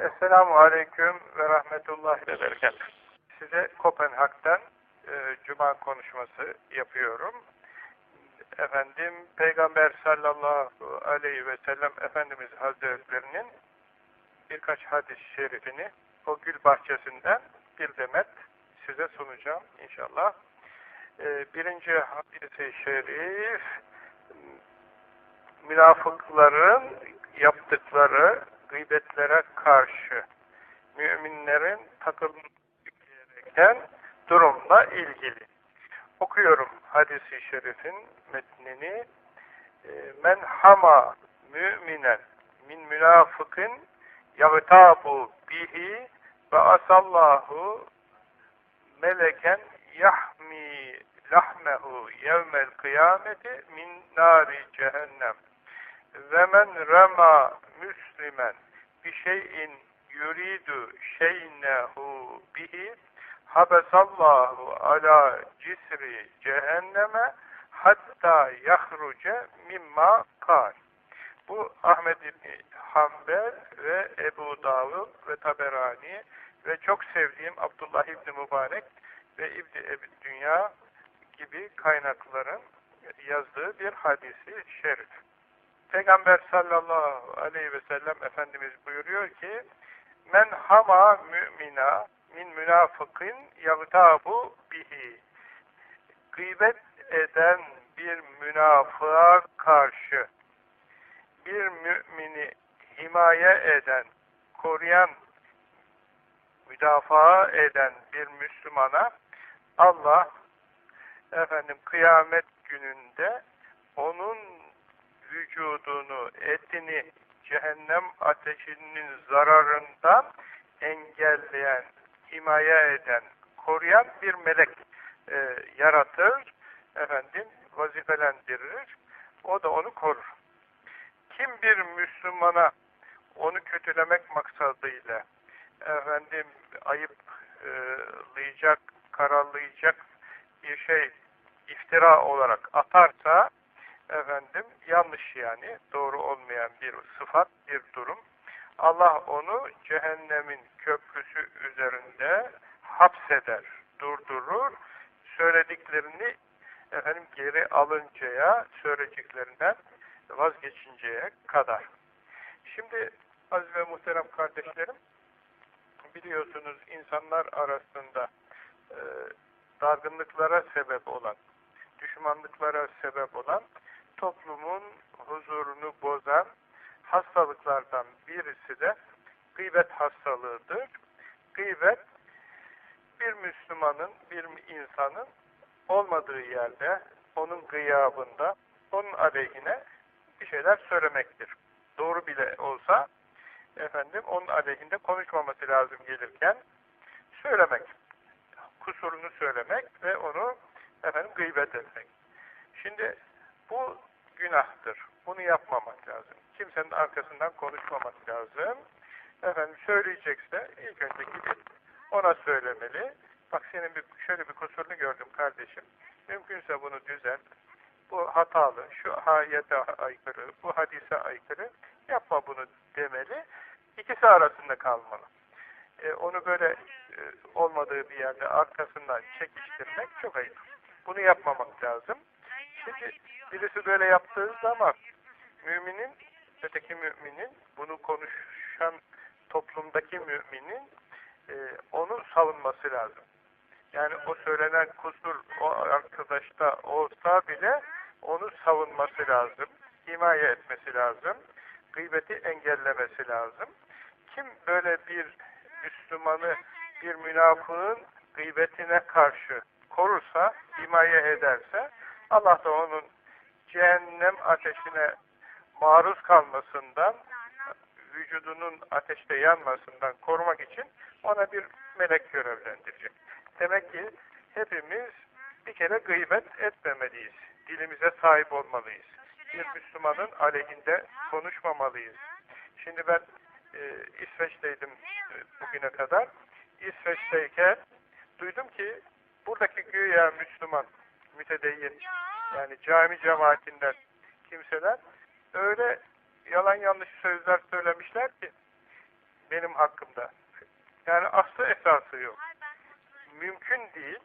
Esselamu Aleyküm ve Rahmetullahi ve Berekatuhu. Size Kopenhag'dan e, Cuma konuşması yapıyorum. Efendim, Peygamber sallallahu aleyhi ve sellem Efendimiz Hazretlerinin birkaç hadis-i şerifini o gül bahçesinden bir demet size sunacağım inşallah. E, birinci hadis-i şerif, münafıkların yaptıkları gıybetlere karşı müminlerin takılması gereken durumla ilgili. Okuyorum hadisi şerifin metnini. Men hama müminen min münafıkın yagtabu bihi ve asallahu meleken yahmi lahmehu yevmel kıyameti min nari cehennem ve men rema müslimen bir şeyin yuridu şeynehu bihi habesallahu ala cisri cehenneme hatta yahruce mimma kal. Bu Ahmed İbni Hanbel ve Ebu Davud ve Taberani ve çok sevdiğim Abdullah İbni Mübarek ve İbni Ebi Dünya gibi kaynakların yazdığı bir hadisi şerif. Peygamber sallallahu aleyhi ve sellem Efendimiz buyuruyor ki men hama mümina min münafıkın yagtabu bihi. Gıybet eden bir münafığa karşı bir mümini himaye eden, koruyan, müdafaa eden bir Müslümana Allah efendim kıyamet gününde onun vücudunu, etini cehennem ateşinin zararından engelleyen, himaye eden, koruyan bir melek e, yaratır, efendim vazifelendirir, o da onu korur. Kim bir Müslümana onu kötülemek maksadıyla efendim ayıplayacak, kararlayacak bir şey iftira olarak atarsa efendim yanlış yani doğru olmayan bir sıfat, bir durum. Allah onu cehennemin köprüsü üzerinde hapseder, durdurur, söylediklerini efendim geri alıncaya, söylediklerinden vazgeçinceye kadar. Şimdi aziz ve muhterem kardeşlerim, biliyorsunuz insanlar arasında e, dargınlıklara sebep olan, düşmanlıklara sebep olan toplumun huzurunu bozan hastalıklardan birisi de gıybet hastalığıdır. Gıybet bir Müslümanın, bir insanın olmadığı yerde, onun gıyabında, onun aleyhine bir şeyler söylemektir. Doğru bile olsa efendim onun aleyhinde konuşmaması lazım gelirken söylemek. Kusurunu söylemek ve onu efendim gıybet etmek. Şimdi günahtır. Bunu yapmamak lazım. Kimsenin arkasından konuşmamak lazım. Efendim söyleyecekse ilk önce gidip ona söylemeli. Bak senin bir, şöyle bir kusurunu gördüm kardeşim. Mümkünse bunu düzelt. Bu hatalı, şu ayete aykırı, bu hadise aykırı. Yapma bunu demeli. İkisi arasında kalmalı. E, onu böyle e, olmadığı bir yerde arkasından çekiştirmek çok ayıp. Bunu yapmamak lazım. Şimdi birisi böyle yaptığı zaman müminin, öteki müminin, bunu konuşan toplumdaki müminin e, onu savunması lazım. Yani o söylenen kusur o arkadaşta olsa bile onu savunması lazım. Himaye etmesi lazım. Gıybeti engellemesi lazım. Kim böyle bir Müslümanı bir münafığın gıybetine karşı korursa, himaye ederse Allah da onun cehennem ateşine maruz kalmasından, vücudunun ateşte yanmasından korumak için ona bir melek görevlendirecek. Demek ki hepimiz bir kere gıybet etmemeliyiz. Dilimize sahip olmalıyız. Bir Müslümanın aleyhinde konuşmamalıyız. Şimdi ben e, İsveç'teydim e, bugüne kadar. İsveç'teyken duydum ki buradaki güya Müslüman, mütedeyyin, yani cami cemaatinden kimseler öyle yalan yanlış sözler söylemişler ki benim hakkımda. Yani aslı esası yok. Mümkün değil.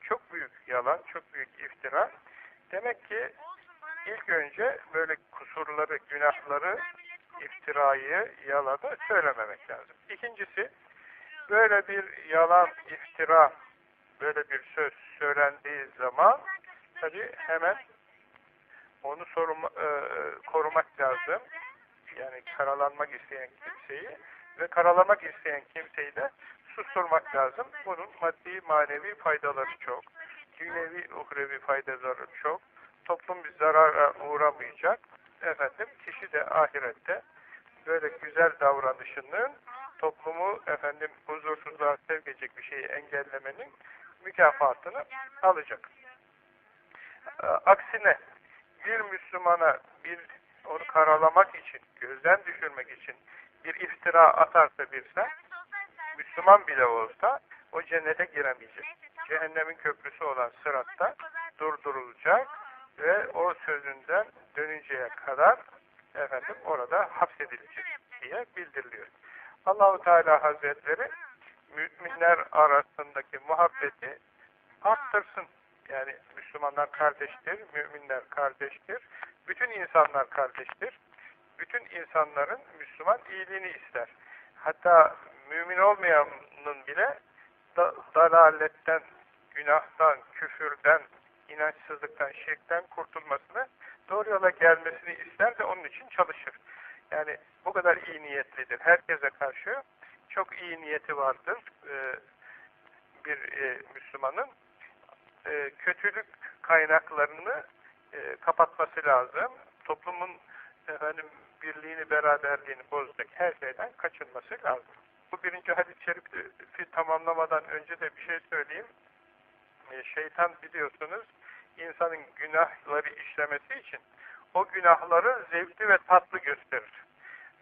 Çok büyük yalan, çok büyük iftira. Demek ki ilk önce böyle kusurları, günahları, iftirayı, yalanı söylememek lazım. İkincisi, böyle bir yalan, iftira, böyle bir söz söylendiği zaman tabi hemen onu soruma, e, korumak lazım. Yani karalanmak isteyen kimseyi ve karalamak isteyen kimseyi de susturmak lazım. Bunun maddi manevi faydaları çok. Dünyevi uhrevi faydaları çok. Toplum bir zarara uğramayacak. Efendim kişi de ahirette böyle güzel davranışının toplumu efendim huzursuzluğa sevk bir şeyi engellemenin mükafatını alacak. Aksine bir Müslümana bir onu karalamak için, gözden düşürmek için bir iftira atarsa birse, Müslüman bile olsa o cennete giremeyecek. Cehennemin köprüsü olan sıratta durdurulacak ve o sözünden dönünceye kadar efendim orada hapsedilecek diye bildiriliyor. Allahu Teala Hazretleri müminler arasındaki muhabbeti arttırsın. Yani Müslümanlar kardeştir, müminler kardeştir, bütün insanlar kardeştir. Bütün insanların Müslüman iyiliğini ister. Hatta mümin olmayanın bile da, dalaletten, günahtan, küfürden, inançsızlıktan, şirkten kurtulmasını, doğru yola gelmesini ister de onun için çalışır. Yani bu kadar iyi niyetlidir. Herkese karşı çok iyi niyeti vardır ee, bir e, Müslümanın. E, kötülük kaynaklarını e, kapatması lazım. Toplumun efendim birliğini, beraberliğini bozacak her şeyden kaçınması lazım. Bu birinci hadis-i şerifi tamamlamadan önce de bir şey söyleyeyim. E, şeytan biliyorsunuz insanın günahları işlemesi için o günahları zevkli ve tatlı gösterir.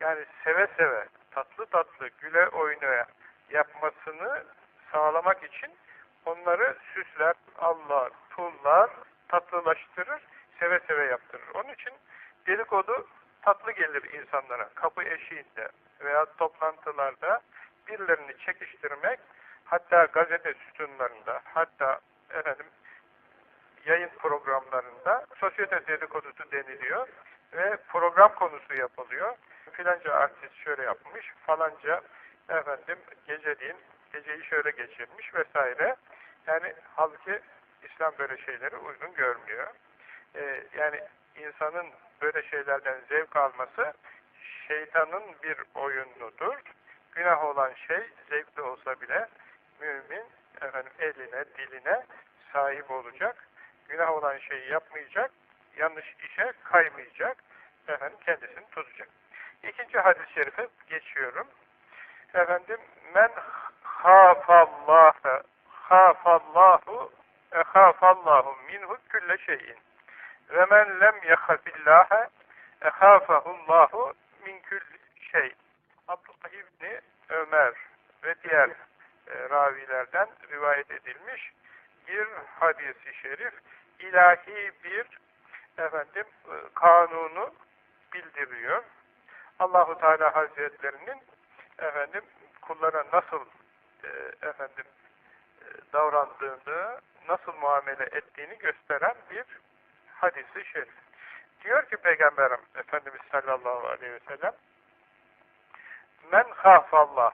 Yani seve seve, tatlı tatlı, güle oynaya yapmasını sağlamak için onları süsler, Allah, pullar, tatlılaştırır, seve seve yaptırır. Onun için dedikodu tatlı gelir insanlara. Kapı eşiğinde veya toplantılarda birilerini çekiştirmek, hatta gazete sütunlarında, hatta efendim yayın programlarında sosyete dedikodusu deniliyor ve program konusu yapılıyor. Filanca artist şöyle yapmış, falanca efendim geceliğin geceyi şöyle geçirmiş vesaire. Yani halbuki İslam böyle şeyleri uygun görmüyor. Ee, yani insanın böyle şeylerden zevk alması şeytanın bir oyunudur. Günah olan şey zevkli olsa bile mümin efendim eline, diline sahip olacak. Günah olan şeyi yapmayacak, yanlış işe kaymayacak, efendim kendisini tutacak. İkinci hadis-i şerife geçiyorum. Efendim men hafallâhe hafallahu ehafallahu minhu külle şeyin ve men lem yehafillâhe ehafahullahu min külli şey. Abdullah İbni Ömer ve diğer e, ravilerden rivayet edilmiş bir hadisi şerif ilahi bir efendim e, kanunu bildiriyor. Allahu Teala Hazretlerinin efendim kullara nasıl e, efendim e, davrandığını, nasıl muamele ettiğini gösteren bir hadisi şerif. Diyor ki Peygamberim Efendimiz sallallahu aleyhi ve sellem Men hafallah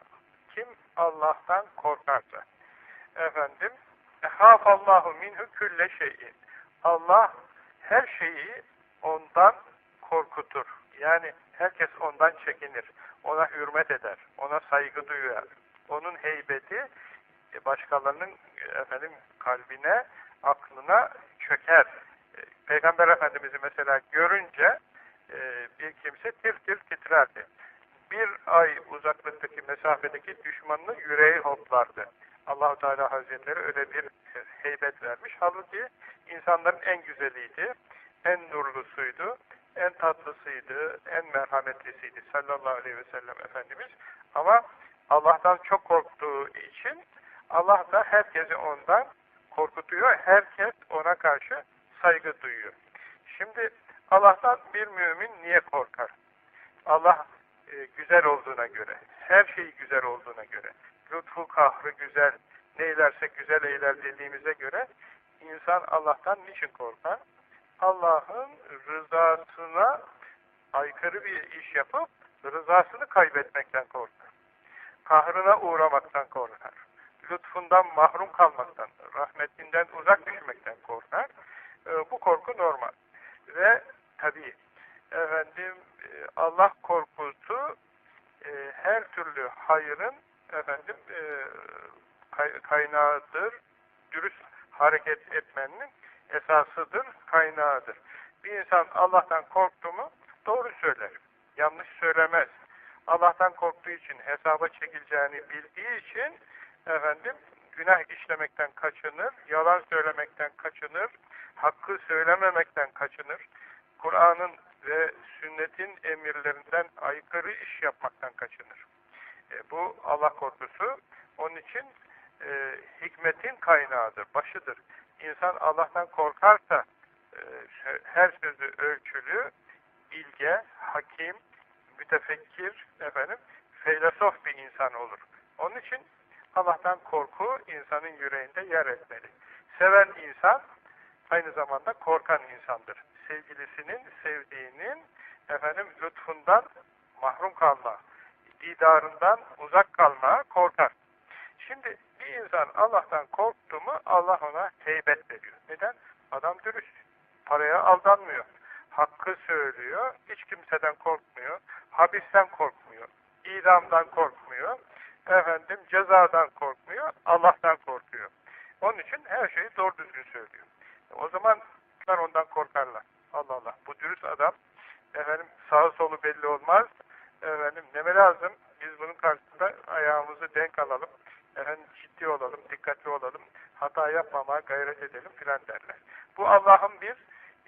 kim Allah'tan korkarsa efendim hafallahu minhu külle şeyin Allah her şeyi ondan korkutur. Yani herkes ondan çekinir. Ona hürmet eder. Ona saygı duyar. Onun heybeti e, başkalarının e, efendim kalbine, aklına çöker. E, Peygamber Efendimiz'i mesela görünce bir kimse tir tir titrerdi. Bir ay uzaklıktaki mesafedeki düşmanını yüreği hoplardı. allah Teala Hazretleri öyle bir heybet vermiş. Halbuki insanların en güzeliydi, en nurlusuydu, en tatlısıydı, en merhametlisiydi sallallahu aleyhi ve sellem Efendimiz. Ama Allah'tan çok korktuğu için Allah da herkesi ondan korkutuyor. Herkes ona karşı saygı duyuyor. Şimdi Allah'tan bir mümin niye korkar? Allah e, güzel olduğuna göre, her şeyi güzel olduğuna göre, lütfu kahrı güzel, neylerse güzel eyler dediğimize göre insan Allah'tan niçin korkar? Allah'ın rızasına aykırı bir iş yapıp rızasını kaybetmekten korkar. Kahrına uğramaktan korkar. Lütfundan mahrum kalmaktan, rahmetinden uzak düşmekten korkar. Ee, bu korku normal. Ve tabii efendim e, Allah korkusu e, her türlü hayırın efendim e, kaynağıdır. Dürüst hareket etmenin esasıdır, kaynağıdır. Bir insan Allah'tan korktu mu doğru söyler. Yanlış söylemez. Allah'tan korktuğu için, hesaba çekileceğini bildiği için efendim günah işlemekten kaçınır, yalan söylemekten kaçınır, hakkı söylememekten kaçınır. Kur'an'ın ve sünnetin emirlerinden aykırı iş yapmaktan kaçınır. E, bu Allah korkusu onun için e, hikmetin kaynağıdır, başıdır. İnsan Allah'tan korkarsa e, her sözü ölçülü, bilge, hakim, mütefekkir, efendim, filosof bir insan olur. Onun için Allah'tan korku insanın yüreğinde yer etmeli. Seven insan aynı zamanda korkan insandır. Sevgilisinin, sevdiğinin efendim lütfundan mahrum kalma, didarından uzak kalma korkar. Şimdi bir insan Allah'tan korktu mu Allah ona heybet veriyor. Neden? Adam dürüst. Paraya aldanmıyor. Hakkı söylüyor. Hiç kimseden korkmuyor. Hapisten korkmuyor. idamdan korkmuyor. Efendim cezadan korkmuyor. Allah'tan korkuyor. Onun için her şeyi doğru düzgün söylüyor. O zaman ondan korkarlar. Allah Allah. Bu dürüst adam efendim sağı solu belli olmaz. Efendim neme lazım? Biz bunun karşısında ayağımızı denk alalım. Efendim ciddi olalım, dikkatli olalım. Hata yapmamaya gayret edelim filan derler. Bu Allah'ın bir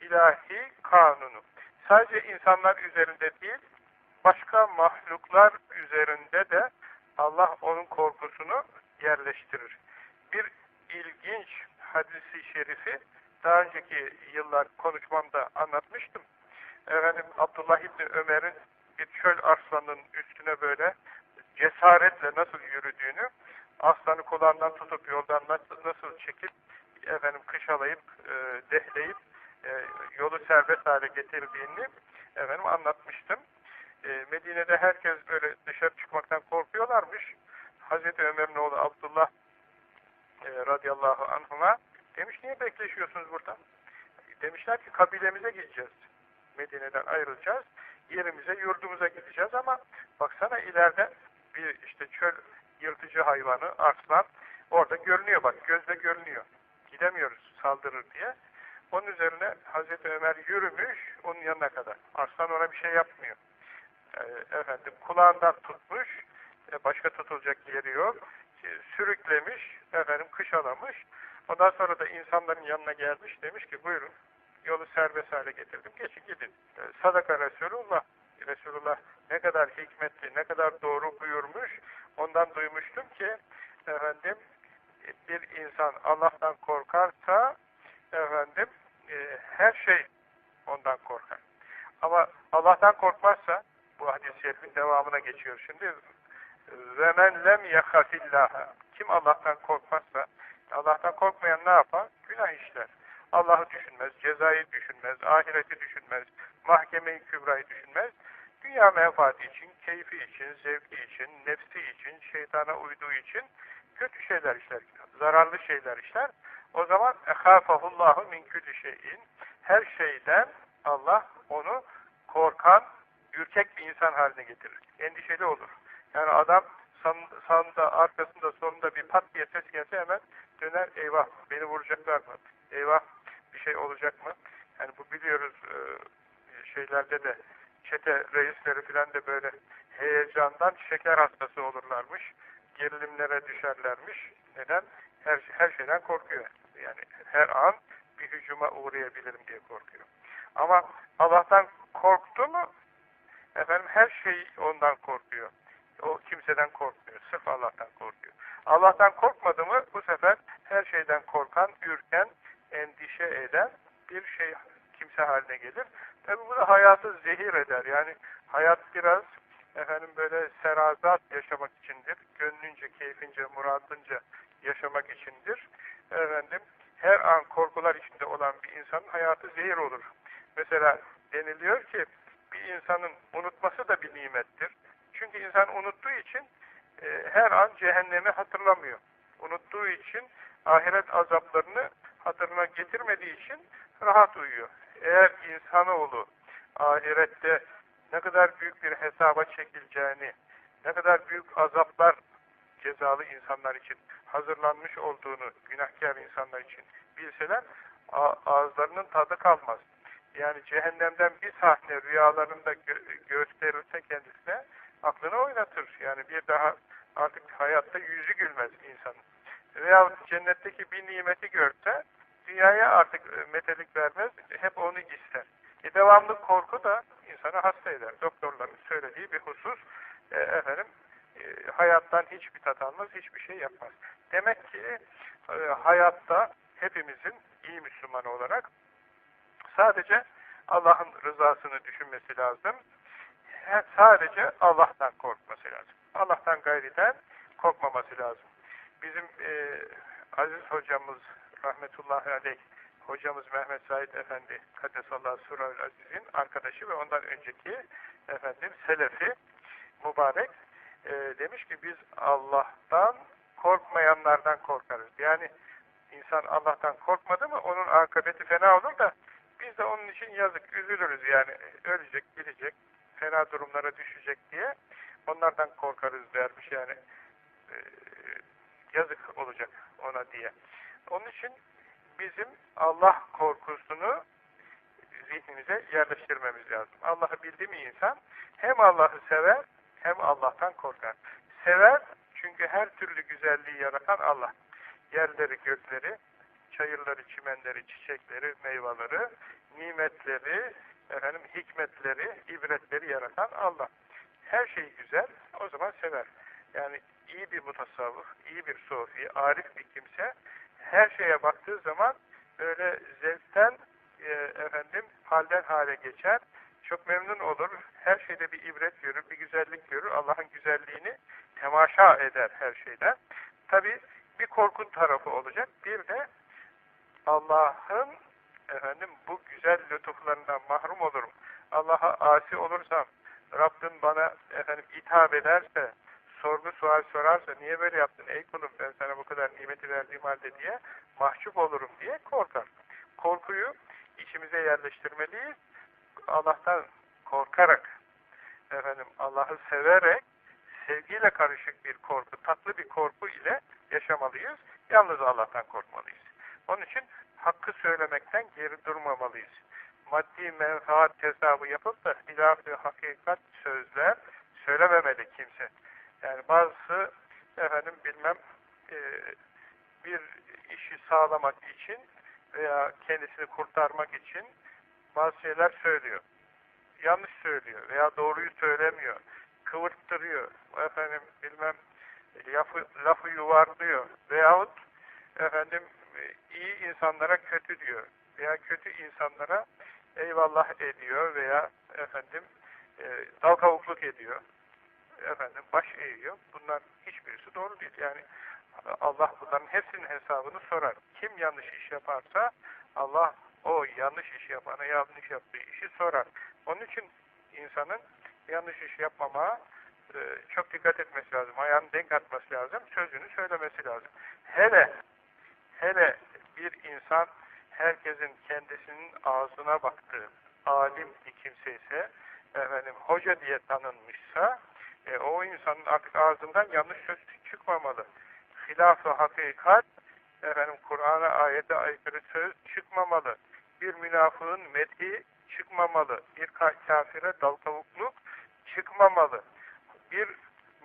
ilahi kanunu. Sadece insanlar üzerinde değil, başka mahluklar üzerinde de Allah onun korkusunu yerleştirir. Bir ilginç hadisi şerifi daha önceki yıllar konuşmamda anlatmıştım. Efendim Abdullah İbni Ömer'in bir çöl arslanının üstüne böyle cesaretle nasıl yürüdüğünü, aslanı kulağından tutup yoldan nasıl, nasıl çekip efendim kışalayıp, e, dehleyip e, yolu serbest hale getirdiğini efendim anlatmıştım. E, Medine'de herkes böyle dışarı çıkmaktan korkuyorlarmış. Hazreti Ömer'in oğlu Abdullah e, radıyallahu anhuma demiş niye bekleşiyorsunuz burada? Demişler ki kabilemize gideceğiz. Medine'den ayrılacağız. Yerimize, yurdumuza gideceğiz ama baksana ileride bir işte çöl yırtıcı hayvanı, arslan orada görünüyor bak, gözle görünüyor. Gidemiyoruz saldırır diye. Onun üzerine Hazreti Ömer yürümüş onun yanına kadar. Arslan ona bir şey yapmıyor. E, efendim kulağından tutmuş, e, başka tutulacak yeri yok. E, sürüklemiş, efendim kışalamış. Ondan sonra da insanların yanına gelmiş demiş ki buyurun yolu serbest hale getirdim. Geçin gidin. E, sadaka Resulullah. Resulullah ne kadar hikmetli, ne kadar doğru buyurmuş. Ondan duymuştum ki efendim bir insan Allah'tan korkarsa efendim e, her şey ondan korkar. Ama Allah'tan korkmazsa bu hadis-i şerifin devamına geçiyor şimdi. Ve men lem yehafillâhe. Kim Allah'tan korkmazsa, Allah'tan korkmayan ne yapar? Günah işler. Allah'ı düşünmez, cezayı düşünmez, ahireti düşünmez, mahkemeyi kübrayı düşünmez. Dünya menfaati için, keyfi için, zevki için, nefsi için, şeytana uyduğu için kötü şeyler işler, zararlı şeyler işler. O zaman ehafahullahu min külli şeyin her şeyden Allah onu korkan, ürkek bir insan haline getirir. Endişeli olur. Yani adam sağında, arkasında, sonunda bir pat diye ses gelse hemen döner, eyvah beni vuracaklar mı? Eyvah bir şey olacak mı? Yani bu biliyoruz şeylerde de çete reisleri filan da böyle heyecandan şeker hastası olurlarmış. Gerilimlere düşerlermiş. Neden? Her, her şeyden korkuyor. Yani her an bir hücuma uğrayabilirim diye korkuyor. Ama Allah'tan korktu mu efendim her şey ondan korkuyor. O kimseden korkmuyor. Sırf Allah'tan korkuyor. Allah'tan korkmadı mı bu sefer her şeyden korkan, ürken, endişe eden bir şey kimse haline gelir. Tabi bu da hayatı zehir eder. Yani hayat biraz efendim böyle serazat yaşamak içindir. Gönlünce, keyfince, muradınca yaşamak içindir. Efendim her an korkular içinde olan bir insanın hayatı zehir olur. Mesela deniliyor ki bir insanın unutması da bir nimettir. Çünkü insan unuttuğu için e, her an cehennemi hatırlamıyor. Unuttuğu için ahiret azaplarını hatırına getirmediği için rahat uyuyor. Eğer insanoğlu ahirette ne kadar büyük bir hesaba çekileceğini, ne kadar büyük azaplar cezalı insanlar için hazırlanmış olduğunu günahkar insanlar için bilseler ağızlarının tadı kalmaz. Yani cehennemden bir sahne rüyalarında gö gösterirse kendisine aklını oynatır. Yani bir daha artık hayatta yüzü gülmez insanın. Veya cennetteki bir nimeti görse dünyaya artık e, metelik vermez, hep onu ister. E devamlı korku da insanı hasta eder. Doktorların söylediği bir husus e, efendim e, hayattan hiçbir tat almaz, hiçbir şey yapmaz. Demek ki e, hayatta hepimizin iyi Müslüman olarak sadece Allah'ın rızasını düşünmesi lazım. Sadece Allah'tan korkması lazım. Allah'tan gayriden korkmaması lazım. Bizim e, aziz hocamız rahmetullahi aleyh hocamız Mehmet Said Efendi Kadesallahu Surah Aziz'in arkadaşı ve ondan önceki efendim Selefi mübarek e, demiş ki biz Allah'tan korkmayanlardan korkarız. Yani insan Allah'tan korkmadı mı onun akıbeti fena olur da biz de onun için yazık, üzülürüz yani. Ölecek, gidecek, fena durumlara düşecek diye onlardan korkarız dermiş yani. E, yazık olacak ona diye. Onun için bizim Allah korkusunu zihnimize yerleştirmemiz lazım. Allah'ı bildi mi insan hem Allah'ı sever hem Allah'tan korkar. Sever çünkü her türlü güzelliği yaratan Allah. Yerleri, gökleri, çayırları, çimenleri, çiçekleri, meyveleri, nimetleri, efendim hikmetleri, ibretleri yaratan Allah. Her şey güzel, o zaman sever. Yani iyi bir mutasavvıf, iyi bir sofi, arif bir kimse her şeye baktığı zaman böyle zevkten e, efendim halden hale geçer. Çok memnun olur. Her şeyde bir ibret görür, bir güzellik görür. Allah'ın güzelliğini temaşa eder her şeyden. Tabi bir korkun tarafı olacak. Bir de Allah'ın efendim bu güzel lütuflarından mahrum olurum. Allah'a asi olursam, Rabbim bana efendim ithap ederse, sorgu sual sorarsa, niye böyle yaptın ey kulum ben sana bu kadar nimeti verdiğim halde diye mahcup olurum diye korkar. Korkuyu içimize yerleştirmeliyiz. Allah'tan korkarak, efendim Allah'ı severek, sevgiyle karışık bir korku, tatlı bir korku ile yaşamalıyız. Yalnız Allah'tan korkmalıyız. Onun için hakkı söylemekten geri durmamalıyız. Maddi menfaat hesabı yapıp da hilaf hakikat sözler söylememeli kimse. Yani bazısı efendim bilmem e, bir işi sağlamak için veya kendisini kurtarmak için bazı şeyler söylüyor. Yanlış söylüyor veya doğruyu söylemiyor. Kıvırttırıyor. Efendim bilmem lafı, lafı yuvarlıyor. Veyahut efendim iyi insanlara kötü diyor. Veya kötü insanlara eyvallah ediyor veya efendim e, dal ediyor. Efendim baş eğiyor. Bunlar hiçbirisi doğru değil. Yani Allah bunların hepsinin hesabını sorar. Kim yanlış iş yaparsa Allah o yanlış iş yapana yanlış yaptığı işi sorar. Onun için insanın yanlış iş yapmamaya e, çok dikkat etmesi lazım. Ayağını denk atması lazım. Sözünü söylemesi lazım. Hele hele bir insan herkesin kendisinin ağzına baktığı alim bir kimse ise efendim, hoca diye tanınmışsa e, o insanın ağzından yanlış söz çıkmamalı hilaf-ı hakikat, efendim Kur'an'a ayete aykırı söz çıkmamalı. Bir münafığın methi çıkmamalı. Bir kafire dal kavukluk çıkmamalı. Bir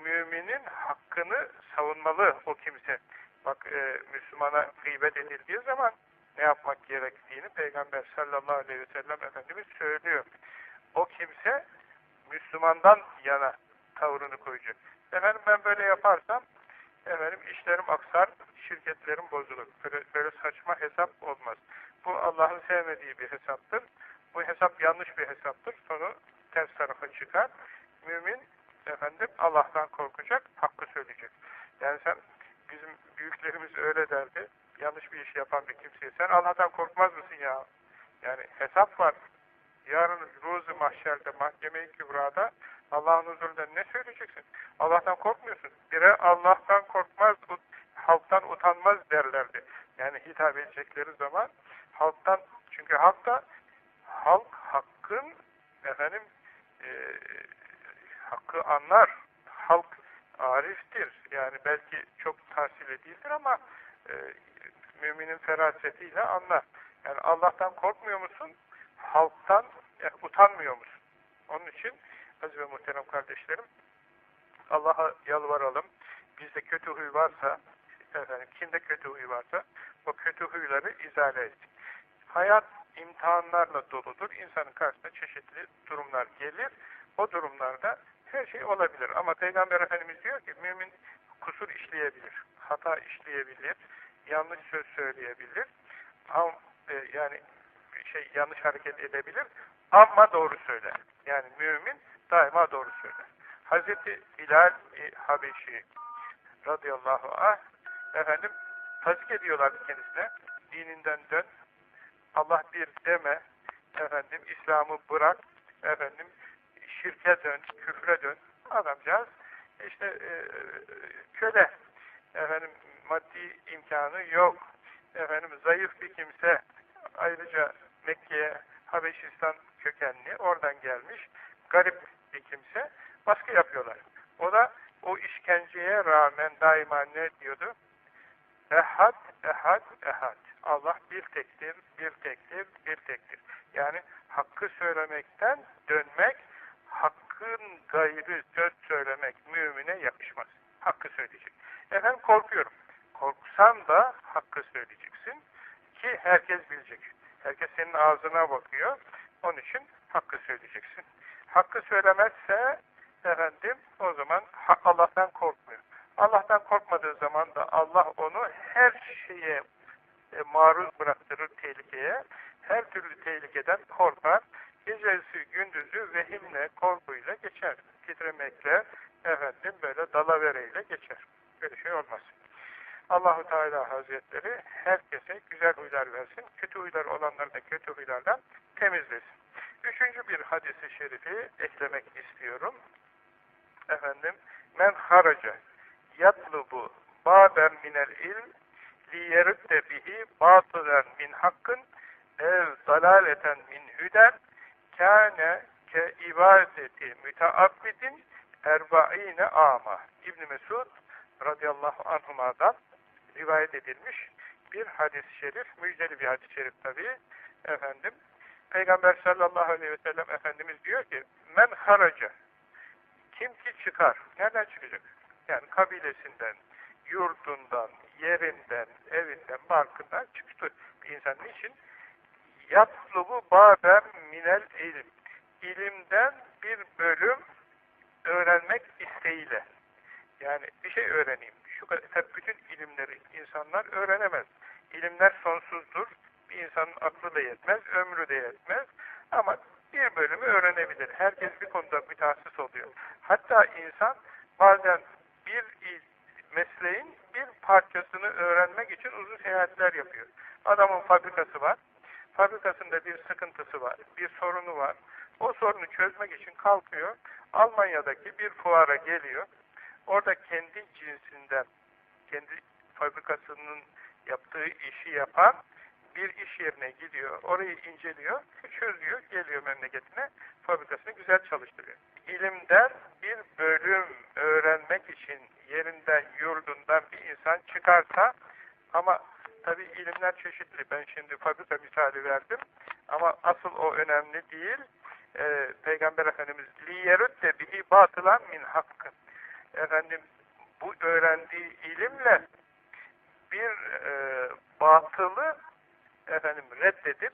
müminin hakkını savunmalı o kimse. Bak e, Müslümana gıybet edildiği zaman ne yapmak gerektiğini Peygamber sallallahu aleyhi ve sellem Efendimiz söylüyor. O kimse Müslümandan yana tavrını koyacak. Efendim ben böyle yaparsam efendim işlerim aksar, şirketlerim bozulur. Böyle, böyle saçma hesap olmaz. Bu Allah'ın sevmediği bir hesaptır. Bu hesap yanlış bir hesaptır. Sonu ters tarafa çıkar. Mümin efendim Allah'tan korkacak, hakkı söyleyecek. Yani sen bizim büyüklerimiz öyle derdi. Yanlış bir iş yapan bir kimseye sen Allah'tan korkmaz mısın ya? Yani hesap var. Yarın ruzu mahşerde, mahkeme-i kübrada Allah'ın huzurunda ne söyleyeceksin? Allah'tan korkmuyorsun. Bire Allah'tan korkmaz, halktan utanmaz derlerdi. Yani hitap edecekleri zaman halktan, çünkü halk da halk hakkın efendim e, hakkı anlar. Halk ariftir. Yani belki çok tahsili değildir ama e, müminin ferasetiyle anlar. Yani Allah'tan korkmuyor musun? Halktan e, utanmıyor musun? Onun için aziz ve muhterem kardeşlerim Allah'a yalvaralım. Bizde kötü huy varsa efendim kimde kötü huy varsa o kötü huyları izale etsin. Hayat imtihanlarla doludur. İnsanın karşısına çeşitli durumlar gelir. O durumlarda her şey olabilir. Ama Peygamber Efendimiz diyor ki mümin kusur işleyebilir, hata işleyebilir, yanlış söz söyleyebilir. E, yani şey yanlış hareket edebilir ama doğru söyler. Yani mümin daima doğru söyler. Hazreti Bilal Habeşi radıyallahu anh efendim tazik ediyorlardı kendisine. Dininden dön, Allah bir deme, efendim İslam'ı bırak, efendim şirke dön, küfre dön. Adamcağız işte e, köle, efendim maddi imkanı yok, efendim zayıf bir kimse, ayrıca Mekke'ye Habeşistan kökenli, oradan gelmiş, garip bir kimse, baskı yapıyorlar. O da o işkenceye rağmen daima ne diyordu? Ehad, ehad, ehad. Allah bir tektir, bir tektir, bir tektir. Yani hakkı söylemekten dönmek, hakkın gayrı söz söylemek mümine yakışmaz. Hakkı söyleyecek. Efendim korkuyorum. Korksan da hakkı söyleyeceksin ki herkes bilecek. Herkes senin ağzına bakıyor. Onun için hakkı söyleyeceksin. Hakkı söylemezse efendim o zaman Allah'tan korkmuyor. Allah'tan korkmadığı zaman da Allah onu her şeye e, maruz bıraktırır tehlikeye. Her türlü tehlikeden korkar. Gecesi gündüzü vehimle, korkuyla geçer. Titremekle, efendim böyle dalavereyle geçer. Böyle şey olmaz. Allahu Teala Hazretleri herkese güzel huylar versin. Kötü huylar olanları da kötü huylardan temizlesin. Üçüncü bir hadisi şerifi eklemek istiyorum. Efendim, men haraca yatlubu baben minel ilm liyerütte bihi batılen min hakkın ev dalaleten min hüden kâne ke ibadeti müteabbidin erba'ine ama. İbn Mesud radıyallahu anhuma'dan rivayet edilmiş bir hadis-i şerif, müjdeli bir hadis-i şerif tabi efendim. Peygamber sallallahu aleyhi ve sellem Efendimiz diyor ki men haraca kim ki çıkar, nereden çıkacak? Yani kabilesinden, yurdundan, yerinden, evinden, barkından çıktı bir insan için. Yatlubu baben minel ilim. İlimden bir bölüm öğrenmek isteğiyle. Yani bir şey öğreneyim. Şu kadar, tabi bütün ilimleri insanlar öğrenemez. İlimler sonsuzdur. İnsanın aklı da yetmez, ömrü de yetmez. Ama bir bölümü öğrenebilir. Herkes bir konuda mütehassıs oluyor. Hatta insan bazen bir mesleğin bir parçasını öğrenmek için uzun seyahatler yapıyor. Adamın fabrikası var. Fabrikasında bir sıkıntısı var, bir sorunu var. O sorunu çözmek için kalkıyor. Almanya'daki bir fuara geliyor. Orada kendi cinsinden, kendi fabrikasının yaptığı işi yapan bir iş yerine gidiyor, orayı inceliyor, çözüyor, geliyor memleketine, fabrikasını güzel çalıştırıyor. İlimden bir bölüm öğrenmek için yerinden, yurdundan bir insan çıkarsa ama tabi ilimler çeşitli. Ben şimdi fabrika misali verdim ama asıl o önemli değil. Ee, Peygamber Efendimiz liyerütte bihi batılan min hakkın. Efendim bu öğrendiği ilimle bir e, batılı efendim reddedip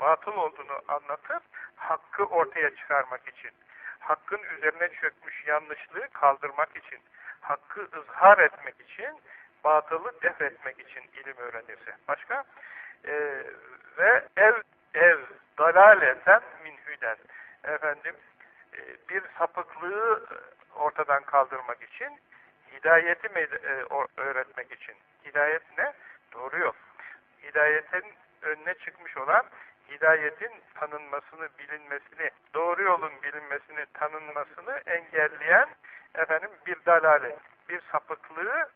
batıl olduğunu anlatıp hakkı ortaya çıkarmak için, hakkın üzerine çökmüş yanlışlığı kaldırmak için, hakkı ızhar etmek için, batılı def etmek için ilim öğrenirse. Başka? Ee, ve ev ev dalaleten min hüden. Efendim e, bir sapıklığı ortadan kaldırmak için, hidayeti e, öğretmek için. Hidayet ne? Doğru yol. Hidayetin önüne çıkmış olan hidayetin tanınmasını, bilinmesini, doğru yolun bilinmesini, tanınmasını engelleyen efendim bir dalalet, bir sapıklığı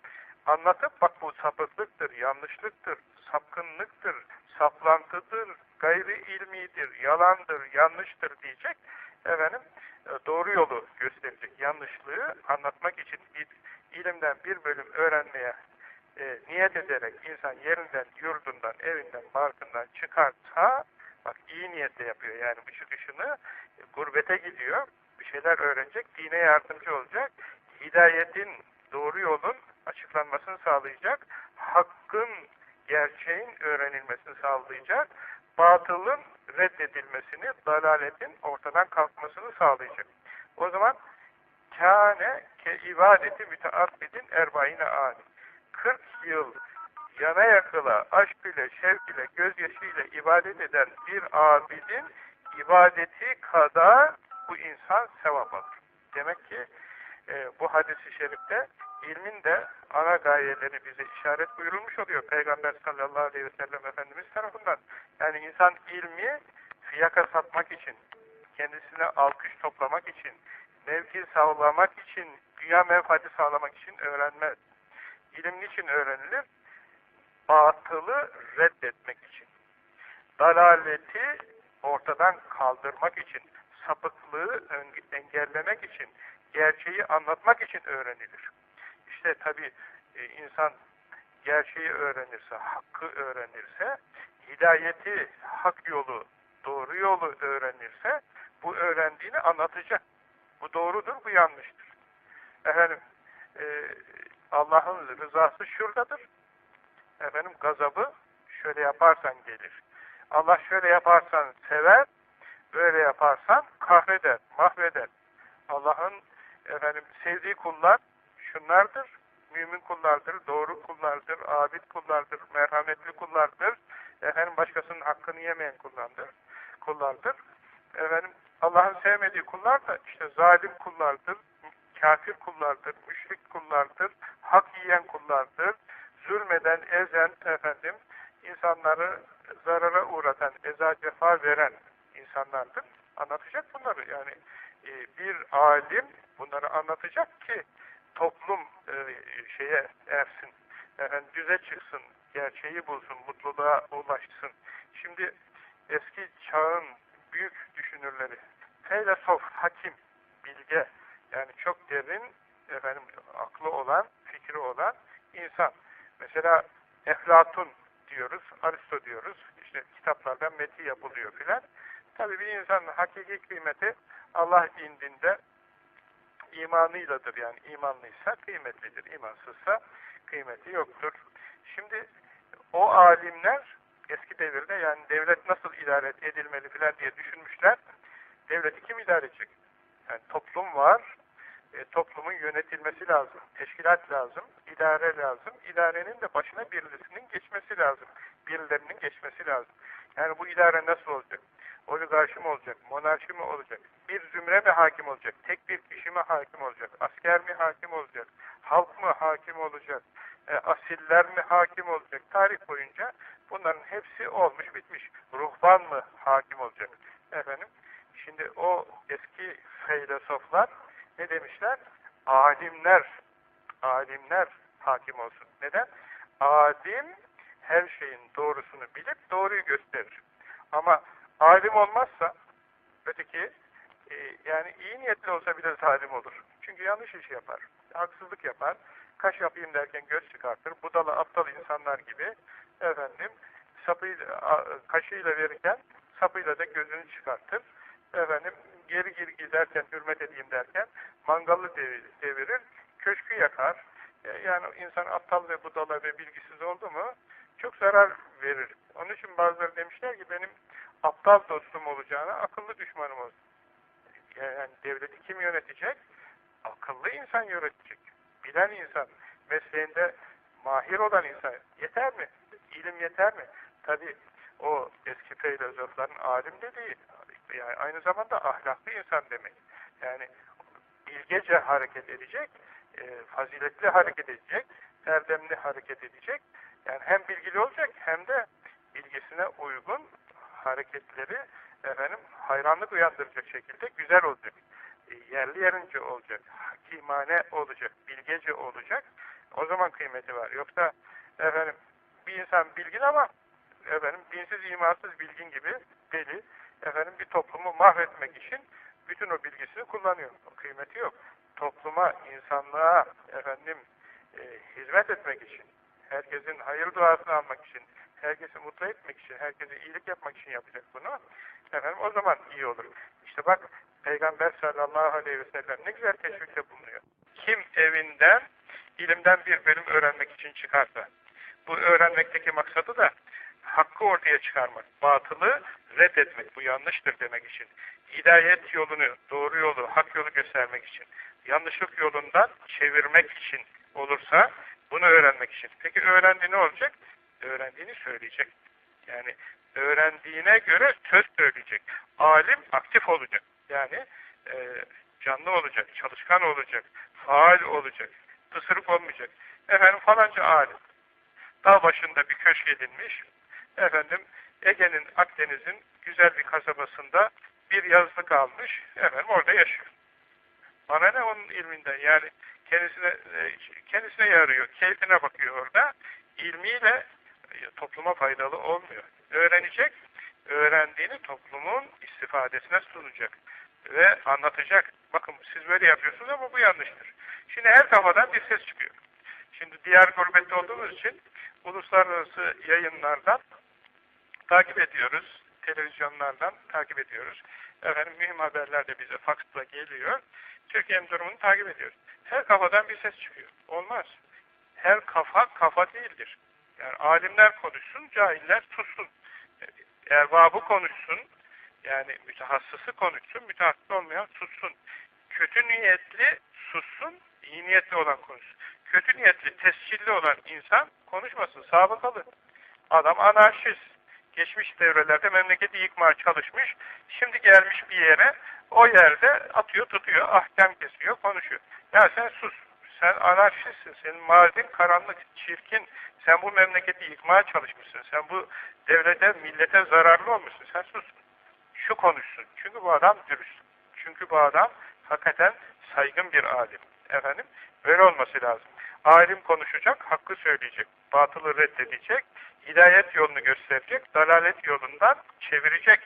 anlatıp bak bu sapıklıktır, yanlışlıktır, sapkınlıktır, saplantıdır, gayri ilmidir, yalandır, yanlıştır diyecek. Efendim e, doğru yolu gösterecek. Yanlışlığı anlatmak için bir ilimden bir bölüm öğrenmeye e, niyet ederek insan yerinden, yurdundan, evinden, barkından çıkarsa bak iyi niyetle yapıyor yani bu çıkışını e, gurbete gidiyor. Bir şeyler öğrenecek, dine yardımcı olacak. Hidayetin, doğru yolun açıklanmasını sağlayacak. Hakkın, gerçeğin öğrenilmesini sağlayacak. Batılın reddedilmesini, dalaletin ortadan kalkmasını sağlayacak. O zaman kâne ke ibadeti müteabbidin erbaine ani. 40 yıl yana yakıla, aşk ile, şevk ile, gözyaşıyla ibadet eden bir abidin ibadeti kadar bu insan sevap alır. Demek ki e, bu hadisi şerifte ilmin de ana gayeleri bize işaret buyurulmuş oluyor. Peygamber sallallahu aleyhi ve sellem Efendimiz tarafından. Yani insan ilmi fiyaka satmak için, kendisine alkış toplamak için, mevki sağlamak için, dünya menfaati sağlamak için öğrenmez. İlim niçin öğrenilir? Batılı reddetmek için. Dalaleti ortadan kaldırmak için, sapıklığı engellemek için, gerçeği anlatmak için öğrenilir. İşte tabi e, insan gerçeği öğrenirse, hakkı öğrenirse, hidayeti, hak yolu, doğru yolu öğrenirse, bu öğrendiğini anlatacak. Bu doğrudur, bu yanlıştır. Efendim, e, Allah'ın rızası şuradadır. Efendim, gazabı şöyle yaparsan gelir. Allah şöyle yaparsan sever, böyle yaparsan kahreder, mahveder. Allah'ın efendim sevdiği kullar şunlardır. Mümin kullardır, doğru kullardır, abid kullardır, merhametli kullardır. Efendim başkasının hakkını yemeyen kullardır. Kullardır. Efendim Allah'ın sevmediği kullar da işte zalim kullardır, kafir kullardır, müşrik kullardır, hak yiyen kullardır, zulmeden, ezen efendim insanları zarara uğratan, eza cefa veren insanlardır. Anlatacak bunları yani e, bir alim bunları anlatacak ki toplum e, şeye ersin, efendim, düze çıksın, gerçeği bulsun, mutluluğa ulaşsın. Şimdi eski çağın büyük düşünürleri, filosof, hakim, bilge, yani çok derin, efendim, aklı olan, fikri olan insan. Mesela Eflatun diyoruz, Aristo diyoruz, işte kitaplardan meti yapılıyor filan. Tabi bir insanın hakiki kıymeti Allah indinde imanıyladır. Yani imanlıysa kıymetlidir. İmansızsa kıymeti yoktur. Şimdi o alimler eski devirde yani devlet nasıl idare edilmeli filan diye düşünmüşler. Devleti kim idare edecek? Yani toplum var. E, toplumun yönetilmesi lazım. Teşkilat lazım. idare lazım. İdarenin de başına birisinin geçmesi lazım. Birilerinin geçmesi lazım. Yani bu idare nasıl olacak? oligarşi mi olacak, monarşi mi olacak, bir zümre mi hakim olacak, tek bir kişi mi hakim olacak, asker mi hakim olacak, halk mı hakim olacak, e, asiller mi hakim olacak, tarih boyunca bunların hepsi olmuş bitmiş. Ruhban mı hakim olacak? Efendim, şimdi o eski filozoflar ne demişler? Alimler, alimler hakim olsun. Neden? Alim her şeyin doğrusunu bilip doğruyu gösterir. Ama alim olmazsa öteki e, yani iyi niyetli olsa bile zalim olur. Çünkü yanlış iş yapar. Haksızlık yapar. Kaş yapayım derken göz çıkartır. Budala aptal insanlar gibi efendim sapıyla, kaşıyla verirken sapıyla da gözünü çıkartır. Efendim geri geri giderken hürmet edeyim derken mangalı devirir. Köşkü yakar. E, yani insan aptal ve budala ve bilgisiz oldu mu çok zarar verir. Onun için bazıları demişler ki benim aptal dostum olacağına akıllı düşmanım olsun. Yani devleti kim yönetecek? Akıllı insan yönetecek. Bilen insan, mesleğinde mahir olan insan. Yeter mi? İlim yeter mi? Tabi o eski filozofların alim dediği yani aynı zamanda ahlaklı insan demek. Yani bilgece hareket edecek, e, faziletli hareket edecek, erdemli hareket edecek. Yani hem bilgili olacak hem de bilgisine uygun hareketleri efendim hayranlık uyandıracak şekilde güzel olacak. E, yerli yerince olacak, hakimane olacak, bilgece olacak. O zaman kıymeti var. Yoksa efendim bir insan bilgin ama efendim dinsiz, imansız bilgin gibi deli efendim bir toplumu mahvetmek için bütün o bilgisini kullanıyor. O kıymeti yok. Topluma, insanlığa efendim e, hizmet etmek için, herkesin hayır duasını almak için, herkesi mutlu etmek için, herkese iyilik yapmak için yapacak bunu. Efendim o zaman iyi olur. İşte bak Peygamber sallallahu aleyhi ve sellem ne güzel teşvikte bulunuyor. Kim evinden ilimden bir bölüm öğrenmek için çıkarsa, bu öğrenmekteki maksadı da hakkı ortaya çıkarmak, batılı reddetmek, bu yanlıştır demek için. Hidayet yolunu, doğru yolu, hak yolu göstermek için, yanlışlık yolundan çevirmek için olursa bunu öğrenmek için. Peki öğrendi ne olacak? Öğrendiğini söyleyecek. Yani öğrendiğine göre söz söyleyecek. Alim aktif olacak. Yani e, canlı olacak, çalışkan olacak, faal olacak, pısırık olmayacak. Efendim falanca alim. Dağ başında bir köşk edinmiş. Efendim Ege'nin, Akdeniz'in güzel bir kasabasında bir yazlık almış. Efendim orada yaşıyor. Bana ne onun ilminden? Yani kendisine e, kendisine yarıyor, keyfine bakıyor orada. İlmiyle e, topluma faydalı olmuyor. Öğrenecek, öğrendiğini toplumun istifadesine sunacak ve anlatacak. Bakın siz böyle yapıyorsunuz ama bu yanlıştır. Şimdi her kafadan bir ses çıkıyor. Şimdi diğer gurbette olduğumuz için uluslararası yayınlardan takip ediyoruz. Televizyonlardan takip ediyoruz. Efendim mühim haberler de bize faksla geliyor. Türkiye'nin durumunu takip ediyoruz. Her kafadan bir ses çıkıyor. Olmaz. Her kafa kafa değildir. Yani alimler konuşsun, cahiller sussun. Erbabı konuşsun, yani mütehassısı konuşsun, mütehassıs olmayan sussun. Kötü niyetli sussun, iyi niyetli olan konuşsun. Kötü niyetli, tescilli olan insan konuşmasın, sabıkalı. Adam anarşist. Geçmiş devrelerde memleketi yıkmaya çalışmış. Şimdi gelmiş bir yere, o yerde atıyor, tutuyor, ahkam kesiyor, konuşuyor. Ya sen sus. Sen anarşistsin. Senin mazin karanlık, çirkin. Sen bu memleketi yıkmaya çalışmışsın. Sen bu devlete, millete zararlı olmuşsun. Sen sus. Şu konuşsun. Çünkü bu adam dürüst. Çünkü bu adam hakikaten saygın bir alim. Efendim, böyle olması lazım. Alim konuşacak, hakkı söyleyecek, batılı reddedecek, hidayet yolunu gösterecek, dalalet yolundan çevirecek.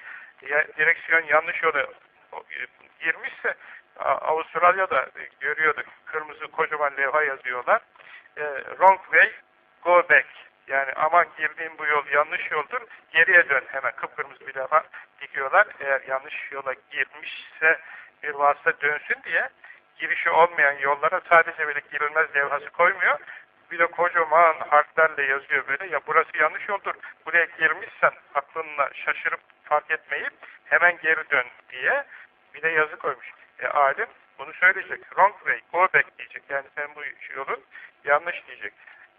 Direksiyon yanlış yola girmişse Avustralya'da görüyorduk. Kırmızı kocaman levha yazıyorlar. E, wrong way, go back. Yani aman girdiğin bu yol yanlış yoldur, geriye dön hemen kıpkırmızı bir levha dikiyorlar. Eğer yanlış yola girmişse bir vasıta dönsün diye girişi olmayan yollara sadece böyle girilmez levhası koymuyor. Bir de kocaman harflerle yazıyor böyle. Ya burası yanlış yoldur. Buraya girmişsen aklınla şaşırıp fark etmeyip hemen geri dön diye bir de yazı koymuş. E alim bunu söyleyecek. Wrong way, go back diyecek. Yani sen bu yolun yanlış diyecek.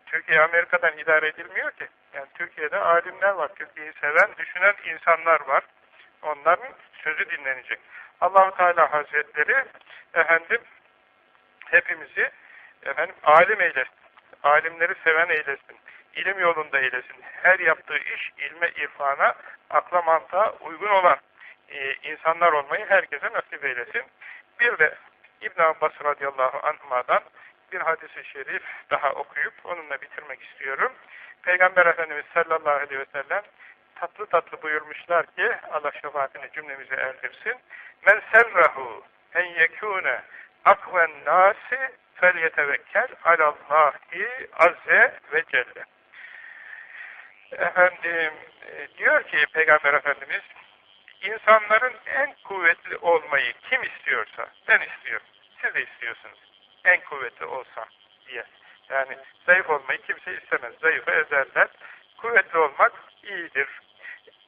Türkiye Amerika'dan idare edilmiyor ki. Yani Türkiye'de alimler var. Türkiye'yi seven, düşünen insanlar var. Onların sözü dinlenecek. Allahu Teala Hazretleri efendim hepimizi efendim alim eylesin. Alimleri seven eylesin. İlim yolunda eylesin. Her yaptığı iş ilme, irfana, akla mantığa uygun olan e, insanlar olmayı herkese nasip eylesin. Bir de İbn Abbas radıyallahu anh'dan bir hadisi şerif daha okuyup onunla bitirmek istiyorum. Peygamber Efendimiz sallallahu aleyhi ve sellem tatlı tatlı buyurmuşlar ki Allah şefaatini cümlemize erdirsin. Men serrahu en yekûne akven nâsi fel yetevekkel alallahi azze ve celle. Efendim e, diyor ki Peygamber Efendimiz insanların en kuvvetli olmayı kim istiyorsa ben istiyorum. Siz de istiyorsunuz. En kuvvetli olsa diye. Yani zayıf olmayı kimse istemez. Zayıfı ezerler. Kuvvetli olmak iyidir.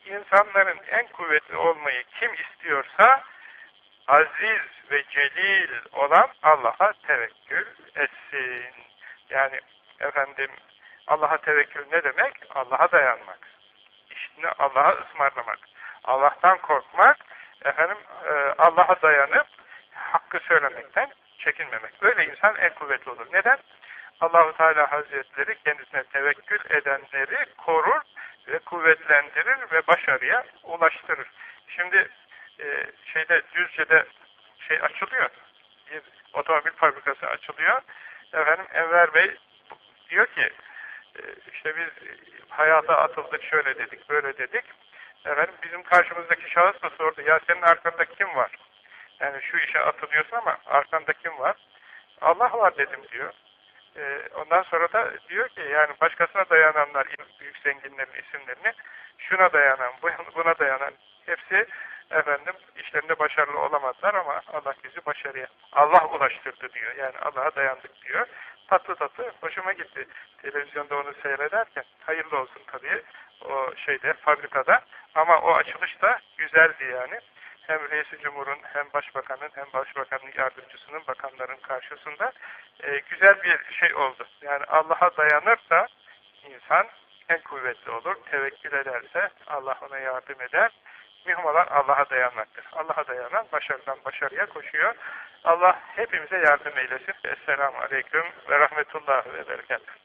İnsanların en kuvvetli olmayı kim istiyorsa aziz ve celil olan Allah'a tevekkül etsin. Yani efendim Allah'a tevekkül ne demek? Allah'a dayanmak. İşini Allah'a ısmarlamak. Allah'tan korkmak, efendim e, Allah'a dayanıp hakkı söylemekten çekinmemek. Öyle insan en kuvvetli olur. Neden? Allahu Teala Hazretleri kendisine tevekkül edenleri korur ve kuvvetlendirir ve başarıya ulaştırır. Şimdi e, şeyde Düzce'de şey açılıyor. Bir otomobil fabrikası açılıyor. Efendim Enver Bey diyor ki e, işte biz hayata atıldık şöyle dedik böyle dedik. Efendim bizim karşımızdaki şahıs da sordu. Ya senin arkanda kim var? Yani şu işe atılıyorsun ama arkanda kim var? Allah var dedim diyor. Ee, ondan sonra da diyor ki yani başkasına dayananlar büyük zenginlerin isimlerini şuna dayanan, buna dayanan hepsi efendim işlerinde başarılı olamazlar ama Allah bizi başarıya Allah ulaştırdı diyor. Yani Allah'a dayandık diyor. Tatlı tatlı hoşuma gitti. Televizyonda onu seyrederken hayırlı olsun tabii o şeyde fabrikada ama o açılış da güzeldi yani. Hem reisi cumhurun hem başbakanın hem başbakanın yardımcısının bakanların karşısında e, güzel bir şey oldu. Yani Allah'a dayanırsa insan en kuvvetli olur. Tevekkül ederse Allah ona yardım eder. Mühim olan Allah'a dayanmaktır. Allah'a dayanan başarıdan başarıya koşuyor. Allah hepimize yardım eylesin. Esselamu Aleyküm ve Rahmetullah ve Berekatuhu.